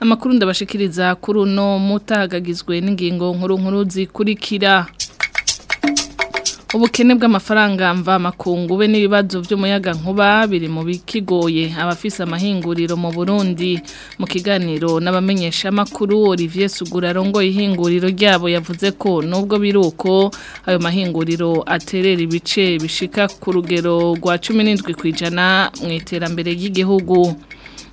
amakuru ndabashikiriza kuri uno mutagagizwe n'ingingo nkuru nkuru zikurikira ubukene bw'amafaranga mva makungu be n'ibibazo by'umuyaga nkuba biri mu bikigoye abafise amahinguriro mu Burundi mu kiganiro n'abamenyesha makuru Olivier Sugura rongo ihinguriro ryabo yavuze ko nubwo biruko ayo mahinguriro aterera ibice bishika ku rugero rwa 17 kwijana mu iterambere ry'igihugu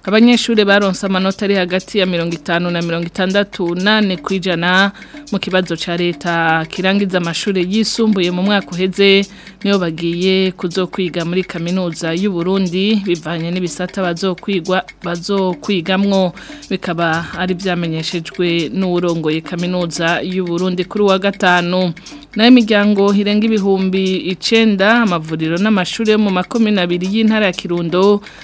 abanyeshuri baronsa amanota ari hagati ya mirongo itanu na mirongo itandatu nane ku ijana mu kibazo cya leta kirangiza amashuri yisumbuye mu mwaka uheze niyo bagiye kuzokwiga muri kaminuza y'u Burundi bivanye n'ibisata bazokwigwa bazokwigamwo bikaba ari byamenyeshejwe n'urongoye kaminuza y'u Burundi kuri wa gatanu nayo imiryango irenga ibihumbi icenda amavuriro n'amashuri yo mu makomine abiri y'intara ya Kirundo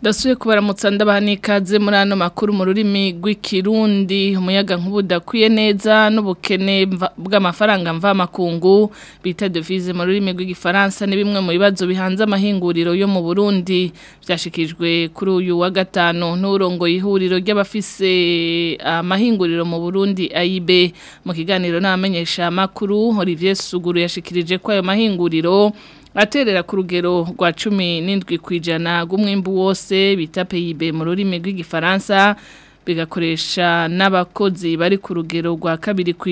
dasuye kubaramutsa ndabaha n'ikaze muri ano makuru mu rurimi rw'ikirundi umuyaga nk'ubudakwiye neza n'ubukene bw'amafaranga mva mvamakungu bita devise mu rurimi rw'igifaransa ni bimwe mu bibazo bihanze amahinguriro yo mu burundi byashikijwe kuri uyu wa gatanu n'urongo ihuriro ry'abafise eh, amahinguriro mu burundi aib mu kiganiro n'abamenyesha amakuru olivier suguru yashikirije ko ayo mahinguriro aterera ku rugero rwa cumi n'indwi ku ijana wose bitape peyibe mu rurimi rw'igifaransa bigakoresha n'abakozi bari ku rugero rwa kabiri ku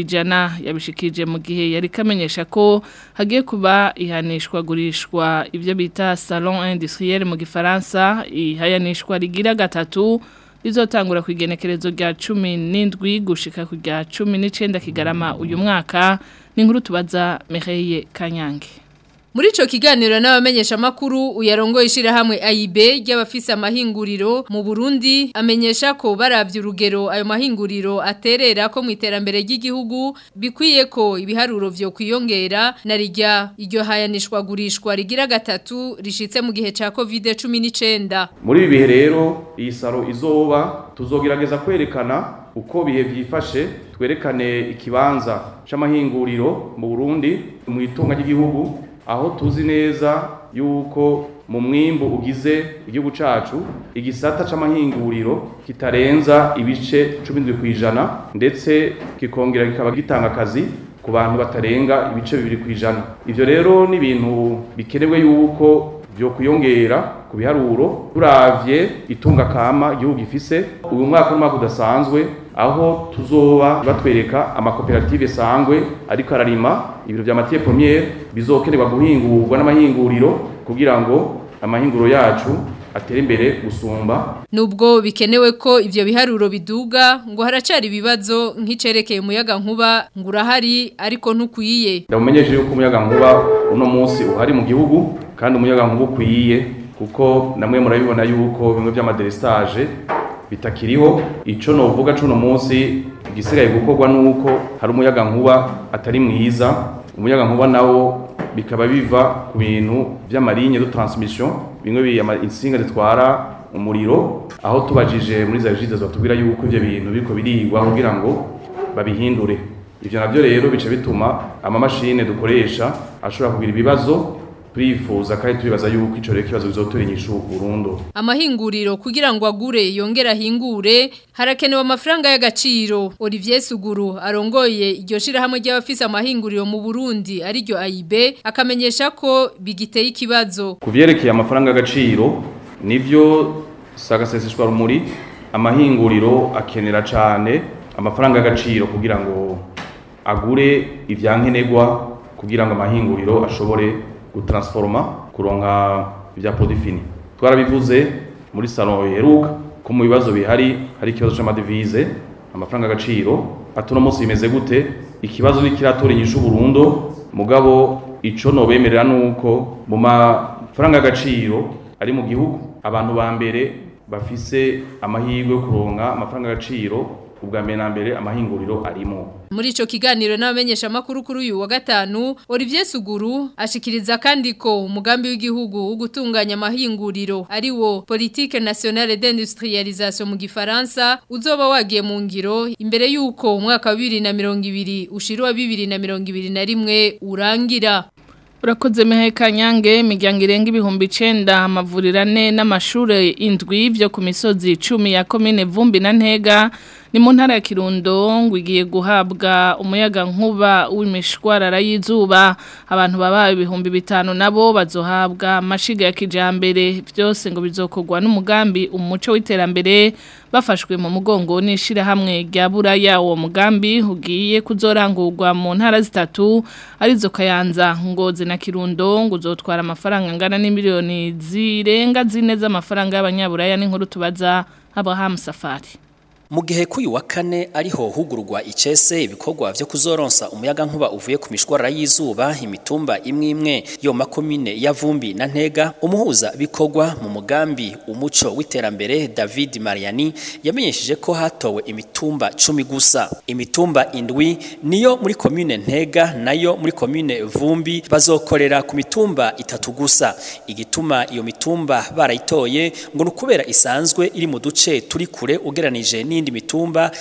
yabishikije mu gihe yari kamenyesha ko hagiye kuba ihanishwagurishwa ibyo bita salon industriel mu gifaransa ihayanishwa rigira gatatu izotangura ku igenekerezo rya cumi n'indwi gushika ku rya cumi n'icyenda kigarama uyu mwaka ni inkuru tubaza meheye kanyange muri ico kiganiro n'abamenyesha makuru uyarongoye ishirahamwe AIB ry'abafise amahinguriro mu Burundi amenyesha ko baravye urugero ayo mahinguriro aterera ko mu iterambere ry'igihugu bikwiye ko ibiharuro vyo kuyongera na rijya iryo hayanishwa gurishwa rigira gatatu rishitse mu gihe ca COVID-19 muri ibi bihe rero iyi saro izoba tuzogerageza kwerekana uko bihe byifashe twerekane ikibanza c'amahinguriro mu Burundi mu itunga ry'igihugu aho tuzi neza yuko mu mwimbu ugize igihugu cyacu igisata cy'amahinguriro kitarenza ibice cumi ku ijana ndetse kikongera kikaba gitanga akazi ku bantu batarenga ibice bibiri ku ijana ibyo rero ni ibintu bikenewe yuko byo kuyongera ku biharuro turavye itunga kama igihugu gifise uyu mwaka n'umwaka udasanzwe aho tuzoba batwereka amakoperative sangwe ariko ararima ibiro bya matiye premiere bizokenerwa guhingurwa n'amahinguriro kugira ngo amahinguro yacu atere imbere gusumba nubwo bikenewe ko ibyo biharuro biduga ngo haracari ibibazo nk'icerekeye umuyaga nkuba ngo urahari ariko ntukwiye ndamumenyesha yuko umuyaga nkuba uno munsi uhari mu gihugu kandi umuyaga nkuba ukwiye kuko namwe murabibona yuko bimwe by'amadelestage bitakiriho icyo novuga cuno munsi igisigaye gukorwa nuko hari umuyaga nkuba atari mwiza umuyaga nkuba nawo bikaba biva ku bintu by'amarinye do transmission bimwe biyama insinga zitwara umuriro aho tubajije muri za jide zatubwira yuko ibyo bintu biko birigwa kugira ngo babihindure ibyo navyo rero bica bituma amamashine dukoresha ashobora kugira ibibazo turifuza kandi turibaza yuko icyo rero ikibazo bizotera burundu amahinguriro kugira ngo agure yongera ahingure harakenewe amafaranga y'agaciro Olivier Suguru arongoye iryo shirahamwe ry'abafise amahinguriro mu Burundi ari AIB akamenyesha ko bigiteye ikibazo kubyerekeye amafaranga y'agaciro nivyo sagaseseshwa rumuri amahinguriro akenera cyane amafaranga y'agaciro kugira ngo agure ivyankenerwa kugira ngo amahinguriro ashobore gutaransforoma kuronga ibya produit fini twarabivuze muri salon iheruka ko mu bibazo bihari hari ikibazo c'amadevize amafaranga agaciro ati uno munsi bimeze gute ikibazo ntikiratora inyishu burundo mugabo ico nobemerera nuko mu mafaranga agaciro ari mu gihugu abantu ba mbere bafise amahirwe yo kuronka amafaranga agaciro ubwa mbere na mbere amahinguriro arimo muri icyo kiganiro n'abamenyeshamakuru kuri uyu wa gatanu Olivier Suguru ashikiriza kandi ko umugambi w'igihugu wo gutunganya amahinguriro ari wo politike nationale d'industrialisation mu gifaransa uzoba wagiye mu ngiro imbere y'uko umwaka wa 2020 ushira wa rimwe urangira Urakoze meheka nyange imiryango irenga ibihumbi icenda amavuriro ane n'amashure indwi vyo ku misozi icumi ya komine Vumbi na Ntega ni mu ntara ya kirundo ngo igiye guhabwa umuyaga nkuba w'imishwarara y'izuba abantu babaye ibihumbi bitanu nabo bazohabwa amashiga ya kijambere byose ngo bizokogwa n'umugambi umuco w'iterambere bafashwe mu mugongo n'ishyirahamwe rya buraya uwo mugambi ugiye kuzorangurwa mu ntara zitatu arizo kayanza ngozi na kirundo ngo uzotwara amafaranga angana n'imiliyoni zirenga zine z'amafaranga y'abanyaburaya n'inkuru tubaza abahamu safari mu gihe k'uyu wa kane ariho hugurwa icese ibikorwa vyo kuzoronsa umuyaga nkuba uvuye ku mishwara y'izuba imitumba imwe imwe yo makomine ya Vumbi na Ntega umuhuza bikorwa mu mugambi umuco w'iterambere David Mariani yamenyesheje ko hatowe imitumba cumi gusa imitumba indwi niyo muri komine Ntega nayo muri komine Vumbi bazokorera ku mitumba itatu gusa igituma iyo mitumba barayitoye ngo nukubera isanzwe iri mu duce turi kure ugeranije ni n'iyindi mitumba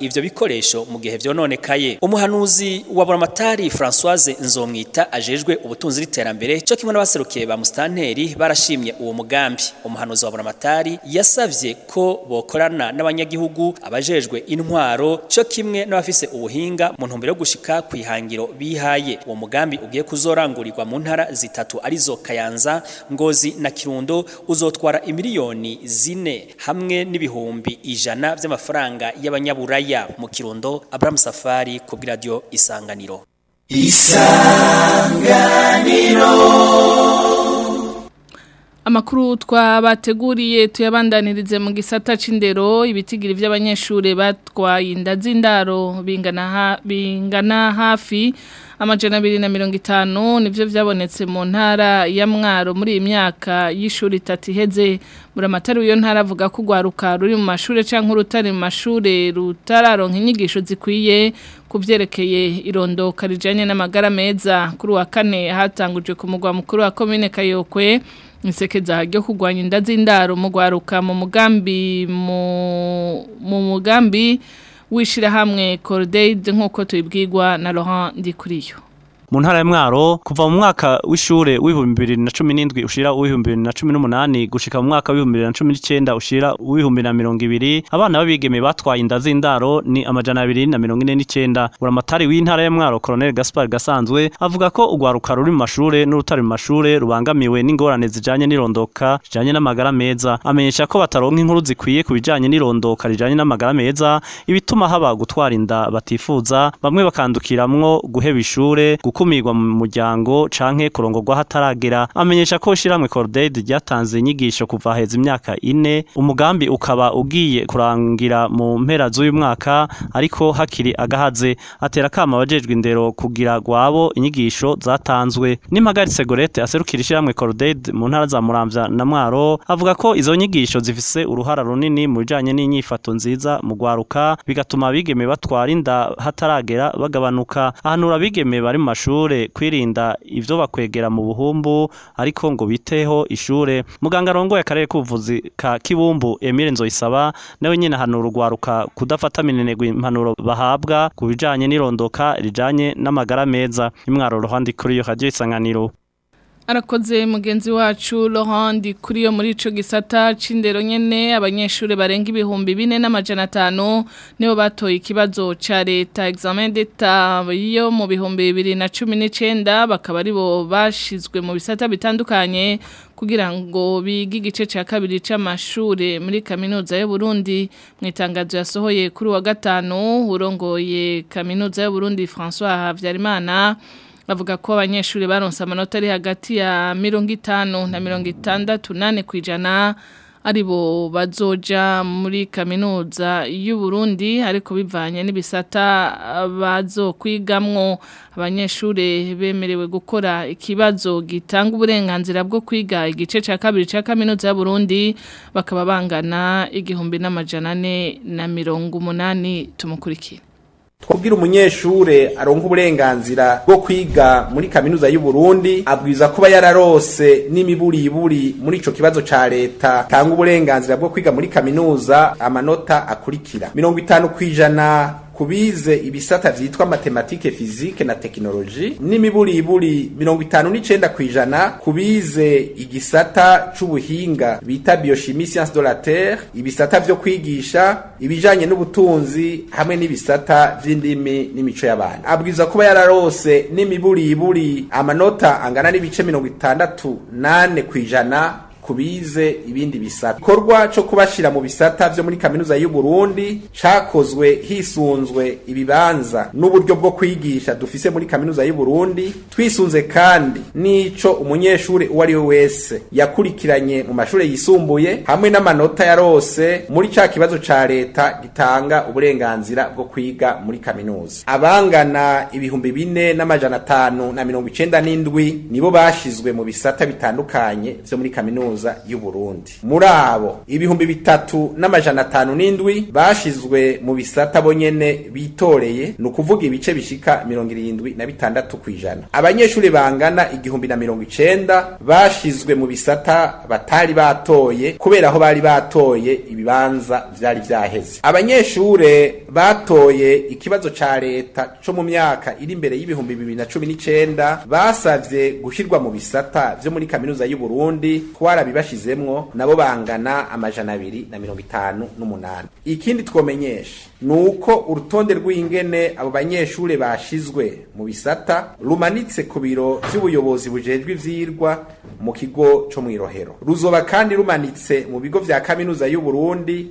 ibyo bikoresho mu gihe byononekaye umuhanuzi wa buramatari Françoise nzomwita ajejwe ubutunzi n'iterambere cyo kimwe n'abaserukiye ba musitanteri barashimye uwo mugambi umuhanuzi wa buramatari yasabye ko bokorana n'abanyagihugu abajejwe intwaro cyo kimwe n'abafise ubuhinga mu ntumbero yo gushika ku ihangiro bihaye uwo mugambi ugiye kuzorangurirwa mu ntara zitatu arizo kayanza ngozi na kirundo uzotwara imiliyoni zine hamwe n'ibihumbi ijana by'amafaranga y'abanyaburaya mu kirundo Abraham Salamu Safari ku bw'iradiyo isanganiro isanganiro amakuru twabateguriye tuyabandanirize mu gisata cyindero ibitigiri by’abanyeshuri batwaye inda z'indaro bingana ha, bingana hafi amajana abiri na mirongo itanu nibyo byabonetse mu ntara ya mwaro muri iyi myaka y'ishuri itatu Heze buramatari w'iyo ntara avuga ko urwaruka ruri mu mashuri cyangwa urutari mu mashuri rutararonka inyigisho zikwiye ku byerekeye irondoka rijyanye n'amagara meza kuri uwa kane hatangujwe ku mugwa mukuru wa komine kayokwe insekeza ryo kugwanya inda z'indaro mu rwaruka mu mugambi mu mugambi wishirahamwe hamwe nk'uko tubibwirwa na Laurent Dikuriyo mu ntara ya Mwaro kuva mu mwaka w'ishure w'ibihumbi bibiri na cumi n'indwi ushira uw'ibihumbi bibiri na cumi n'umunani gushika mu mwaka w'ibihumbi bibiri na cumi n'icenda ushira uw'ibihumbi na mirongo ibiri abana b'abigeme batwaye inda z'indaro ni amajana abiri na mirongo ine n'icenda buramatari w'intara ya Mwaro Colonel Gaspar Gasanzwe avuga ko urwaruka ruri mu mashure n'urutari mu mashure rubangamiwe n'ingorane zijanye n'irondoka zijanye n'amagara meza amenyesha ko bataronka inkuru zikwiye ku bijanye n'irondoka rijanye n'amagara meza ibituma haba gutwara inda batifuza bamwe bakandukiramwo guheba ishure gukuba gukumirwa mu muryango canke kurongorwa hataragera amenyesha ko ishyirahamwe Corded ryatanze inyigisho kuva heza imyaka ine umugambi ukaba ugiye kurangira mu mpera z'uyu mwaka ariko hakiri agahaze atera kama abajejwe indero kugira gwabo inyigisho zatanzwe n'impagaritse Gorete aserukira ishyirahamwe Corded mu ntara za Muramvya na Mwaro avuga ko izo nyigisho zifise uruhara runini mu bijanye n'inyifato nziza mu gwaruka bigatuma abigeme batwara inda hataragera bagabanuka ahanura abigeme bari mu mashuri abanyeshure kwirinda ivyo bakwegera mu buhumbu ariko ngo biteho ishure muganga arongoye akarere k'ubuvuzi ka Kibumbu Emile Nzoyisaba nawe nyine ahanura urwaruka kudafata minenerwa impanuro bahabwa ku bijanye n'irondoka rijanye n'amagara meza imwaro ruhandi kuri iyo radio isanganiro arakoze mugenzi wacu Laurent kuri yo muri ico gisata c'indero nyene abanyeshure barenga ibihumbi bine n'amajana nibo batoye ikibazo ca leta examen d'etat yo mu bihumbi bibiri na cumi n'icenda bakaba aribo bashizwe mu bisata bitandukanye kugira ngo bige igice cya kabiri c'amashure muri kaminuza y'u Burundi mu itangazo yasohoye kuri wa gatanu urongoye kaminuza y'u Burundi François Havyarimana bavuga ko abanyeshuri baronse amanota ari hagati ya mirongo itanu na mirongo itandatu nane ku aribo bazoja muri kaminuza y'u Burundi ariko bivanye n'ibisata bazokwigamwo abanyeshuri bemerewe gukora ikibazo gitanga uburenganzira bwo kwiga igice cya kabiri cya kaminuza ya Burundi bakaba bangana igihumbi n'amajana ane na mirongo umunani tumukurikira Kubwira umunyeshure aronka uburenganzira bwo kwiga muri kaminuza y'u Burundi abwiza kuba yararose n'imiburiburi muri ico kibazo ca leta tanga uburenganzira bwo kwiga muri kaminuza amanota akurikira mirongo itanu kwijana ku ibisata vyitwa matematike fizike na tekinoloji n'imiburiburi mirongo itanu nicenda ku ijana ku igisata c'ubuhinga bita biochimie science de la terre ibisata vyo kwigisha ibijanye n'ubutunzi hamwe n'ibisata vy'indimi n'imico y'abantu abwiza kuba yararose n'imiburiburi amanota angana n'ibice mirongo itandatu nane ku ijana ku bize ibindi bisata igikorwa cyo kubashyira mu bisata byo muri kaminuza y'u Burundi cyakozwe hisunzwe ibibanza n'uburyo bwo kwigisha dufise muri kaminuza y'u Burundi twisunze kandi n'ico umunyeshuri uwo ari we wese yakurikiranye mu mashuri yisumbuye hamwe n'amanota yarose muri cya kibazo cya leta gitanga uburenganzira bwo kwiga muri kaminuza abangana ibihumbi bine n'amajana atanu na mirongo icyenda n'indwi nibo bashyizwe mu bisata bitandukanye vyo muri kaminuza kaminuza y'u Burundi muri abo ibihumbi bitatu n'amajana atanu n'indwi bashyizwe mu bisata bo bitoreye ni ukuvuga ibice bishika mirongo irindwi na bitandatu ijana abanyeshuri bangana igihumbi na mirongo icyenda bashyizwe mu bisata batari batoye kubera aho bari batoye ibibanza byari byaheze Abanyeshuri batoye ikibazo cya leta cyo mu myaka iri imbere y'ibihumbi bibiri na cumi n'icenda basabye gushyirwa mu bisata vyo muri kaminuza y'u Burundi twara babibashizemwo nabo bangana amajana abiri na mirongo itanu n'umunani ikindi twomenyesha ni uko urutonde rw'ingene abo banyeshuri bashizwe mu bisata rumanitse ku biro by’ubuyobozi bujejwe ivyirwa mu kigo co mw'irohero ruzoba kandi rumanitse mu bigo vya kaminuza y'uburundi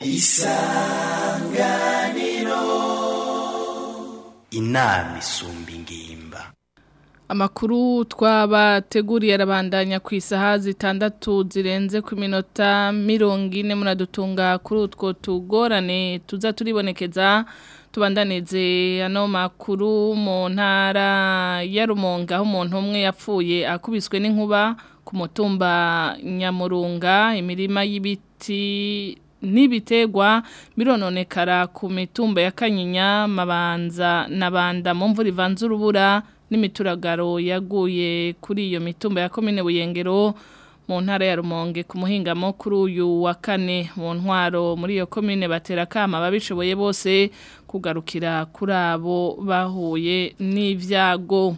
isa inama isumba ingimba amakuru twabateguriye arabandanya ku isaha zitandatu zirenze ku minota mirongo ine muradutunga kuri utwo tugorane tuza turibonekeza tubandaneze ano makuru mu ya rumonga aho umuntu umwe yapfuye akubiswe n'inkuba ku nyamurunga imirima y'ibiti n'ibitegwa birononekara ku mitumba ya kanyinya mabanza na banda mu mvura ivanze n'imituragaro yaguye kuri iyo mitumba ya komine buyengero mu ntara ya rumonge ku muhingamo kuri uyu wa kane mu ntwaro muri iyo komine batera akama babishoboye bose kugarukira kuri abo bahuye n'ibyago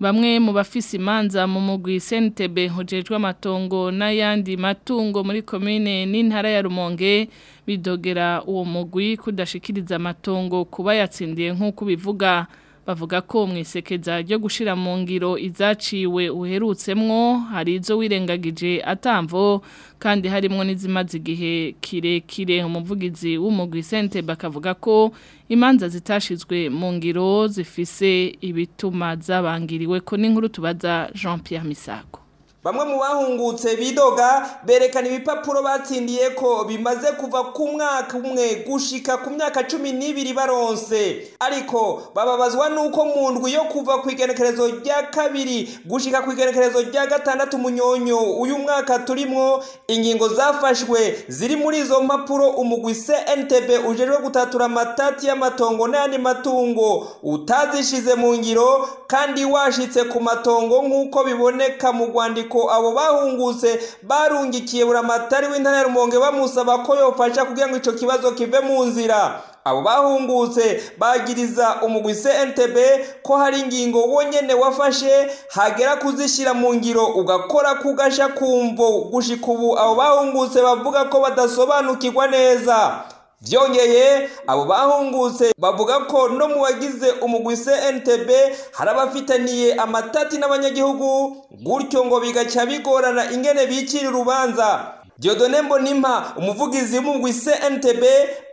bamwe mu bafise imanza mu mugwi Sentebe hujejwe amatongo n'ayandi matungo muri komine n'intara ya Rumonge bidogera uwo mugwi kudashikiriza amatongo kuba yatsindiye nk'uko bivuga bavuga ko mu isekeza ryo gushira mu ngiro izaciwe uherutsemwo hari izo wirengagije atamvo kandi harimo n'izimaze igihe kirekire umuvugizi w'umugwi sente bakavuga ko imanza zitashizwe mu ngiro zifise ibituma zabangiriwe ko n'inkuru tubaza Jean Pierre Misago bamwe mu bahungutse bidoga berekana ibipapuro batsindiye ko bimaze kuva ku mwaka umwe gushika ku myaka cumi n'ibiri baronse ariko bababazwa n'uko mu ndwi yo kuva ku igenekerezo rya kabiri gushika ku igenekerezo rya gatandatu munyonyo uyu mwaka turimo ingingo zafashwe ziri muri izo mpapuro umugwi CNTB ujejwe gutatura amatati y'amatongo n'ayandi matungo utazishize mu ngiro kandi washitse ku matongo nk'uko biboneka mu rwandiko nuko abo bahungutse barungikiye buramatari w'intara ya rumonge bamusaba ko yofasha kugira ngo icyo kibazo kive mu nzira abo bahungutse bagiriza umugwi CNTB ko hari ingingo wonyene wafashe hagera kuzishyira mu ngiro ugakora kugasha kumvo gushika ubu abo bahungutse bavuga ko badasobanukirwa neza byongeye abo bahungutse bavuga ko no mu bagize umugwi CNTB hari abafitaniye amatati n'abanyagihugu gutyo ngo bigacya bigorana ingene bikira urubanza Diodone Mbonimpa umuvugizi w'umugwi CNTB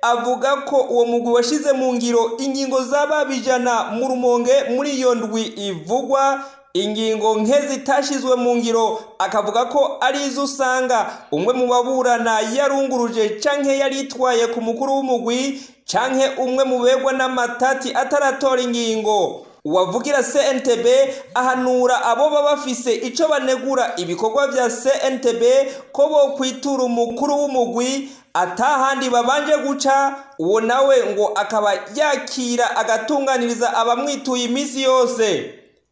avuga ko uwo mugwi washize mu ngiro ingingo z'ababijana mu rumonge muri iyo ndwi ivugwa ingingo nke zitashyizwe mu ngiro akavuga ko ari izo usanga umwe mu baburana yarunguruje canke yaritwaye ku mukuru w'umugwi canke umwe mu begwa n'amatati ataratora ingingo uwavugira CNTB ahanura abo baba bafise ico banegura ibikorwa bya CNTB ko bo kwitura umukuru w'umugwi atahandi babanje guca uwo nawe ngo akaba yakira agatunganiriza abamwituye iminsi yose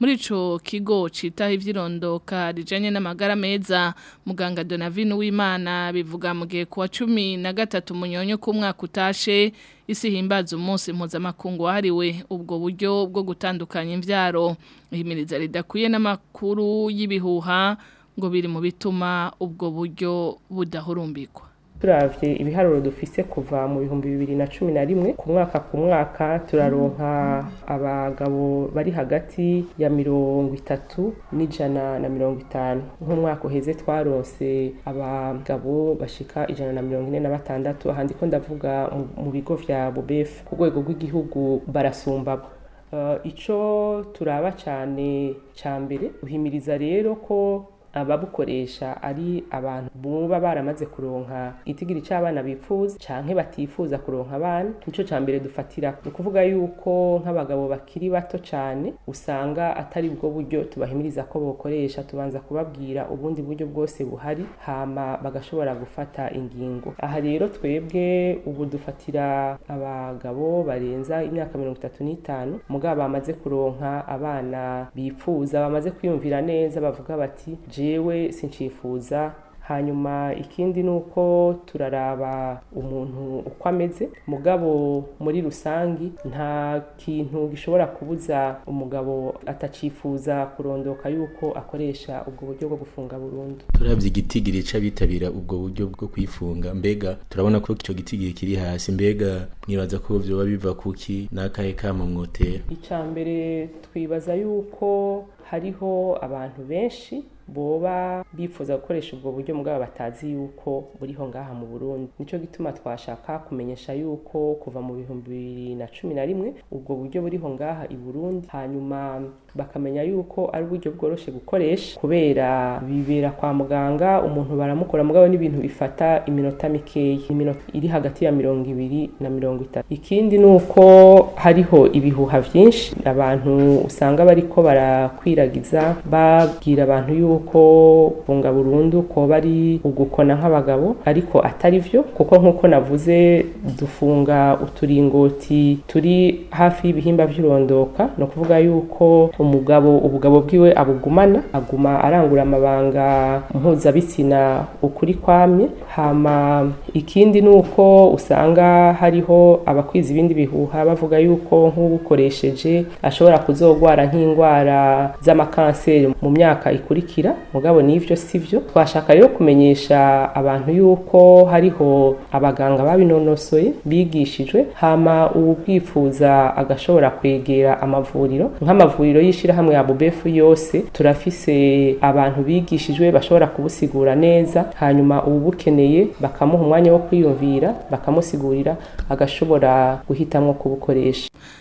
muri ico kigo citaho ivyirondoka rijanye n'amagara meza muganga Donavino w'Imana bivuga mu gihe kuwa cumi na gatatu munyonyo k'umwaka utashe isi himbaza umunsi mpuzamakungu wahariwe ubwo buryo bwo gutandukanya imvyaro ihimiriza ridakwiye n'amakuru y'ibihuha ngo biri mu bituma ubwo buryo budahurumbikwa turavye ibiharuro dufise kuva mu bihumbi bibiri na cumi na rimwe ku mwaka ku mwaka turaronka abagabo bari hagati ya mirongo itatu n'ijana na mirongo itanu nk'umwaka uheze twaronse abagabo bashika ijana na mirongo ine na batandatu ahandi ko ndavuga mu bigo vya bobefu ku rwego rw'igihugu barasumbabwa uh, ico turaba cyane cya mbere uhimiriza rero ko ababukoresha ari abantu boba baramaze kuronka itigiri c'abana bifuza canke batifuza kuronka abana nico ca mbere dufatira ni ukuvuga yuko nk'abagabo bakiri bato cane usanga atari bwo buryo tubahimiriza ko bokoresha tubanza kubabwira ubundi buryo bwose buhari hama bagashobora gufata ingingo aha rero twebwe ubu dufatira abagabo barenza imyaka mirongo itatu n'itanu mugabo bamaze kuronka abana bifuza bamaze kwiyumvira neza bavuga bati je jewe sincifuza hanyuma ikindi ni uko turaraba umuntu uko ameze mugabo muri rusange nta kintu gishobora kubuza umugabo atacifuza kurondoka yuko akoresha ubwo buryo bwo gufunga burundu turabye igitigiri c'abitabira ubwo buryo bwo kwifunga mbega turabona ko icyo gitigiri kiri hasi mbega mwibaza ko vyoba biva kuki n'akahe kama mwotera ica mbere twibaza yuko hariho abantu benshi boba bifuza gukoresha ubwo buryo bwabo batazi yuko buriho ngaha mu burundi nicyo gituma twashaka kumenyesha yuko kuva mu bihumbi bibiri na cumi na rimwe ubwo buryo buriho ngaha i burundi hanyuma bakamenya yuko ari uburyo bworoshye gukoresha kubera bibera kwa muganga umuntu baramukora mugabo n'ibintu bifata iminota mikeya iminota iri hagati ya mirongo ibiri na mirongo itatu ikindi ni uko hariho ibihuha byinshi abantu usanga bariko barakwiragiza babwira abantu yuko bunga burundu ko bari ugukona nk'abagabo ariko atari vyo kuko nk'uko navuze dufunga uturingoti turi hafi y'ibihimba vy'urondoka ni ukuvuga yuko umugabo ubugabo bwiwe abugumana aguma arangura amabanga mpuzabitsina ukuri kwamye hama ikindi ni uko usanga hariho abakwiza ibindi bihuha bavuga yuko nk'ubukoresheje ashobora kuzogwara nk'indwara z'amakanseri mu myaka ikurikira mugabo n'ibyo si byo twashaka rero kumenyesha abantu yuko hariho abaganga babinonosoye bigishijwe hama ubu bwifuza agashobora kwegera amavuriro nk'amavuriro y'ishyirahamwe ya bubefu yose turafise abantu bigishijwe bashobora kubusigura neza hanyuma ububukeneye bakamuha umwanya umwanya wo kwiyumvira bakamusigurira agashobora guhitamo kubukoresha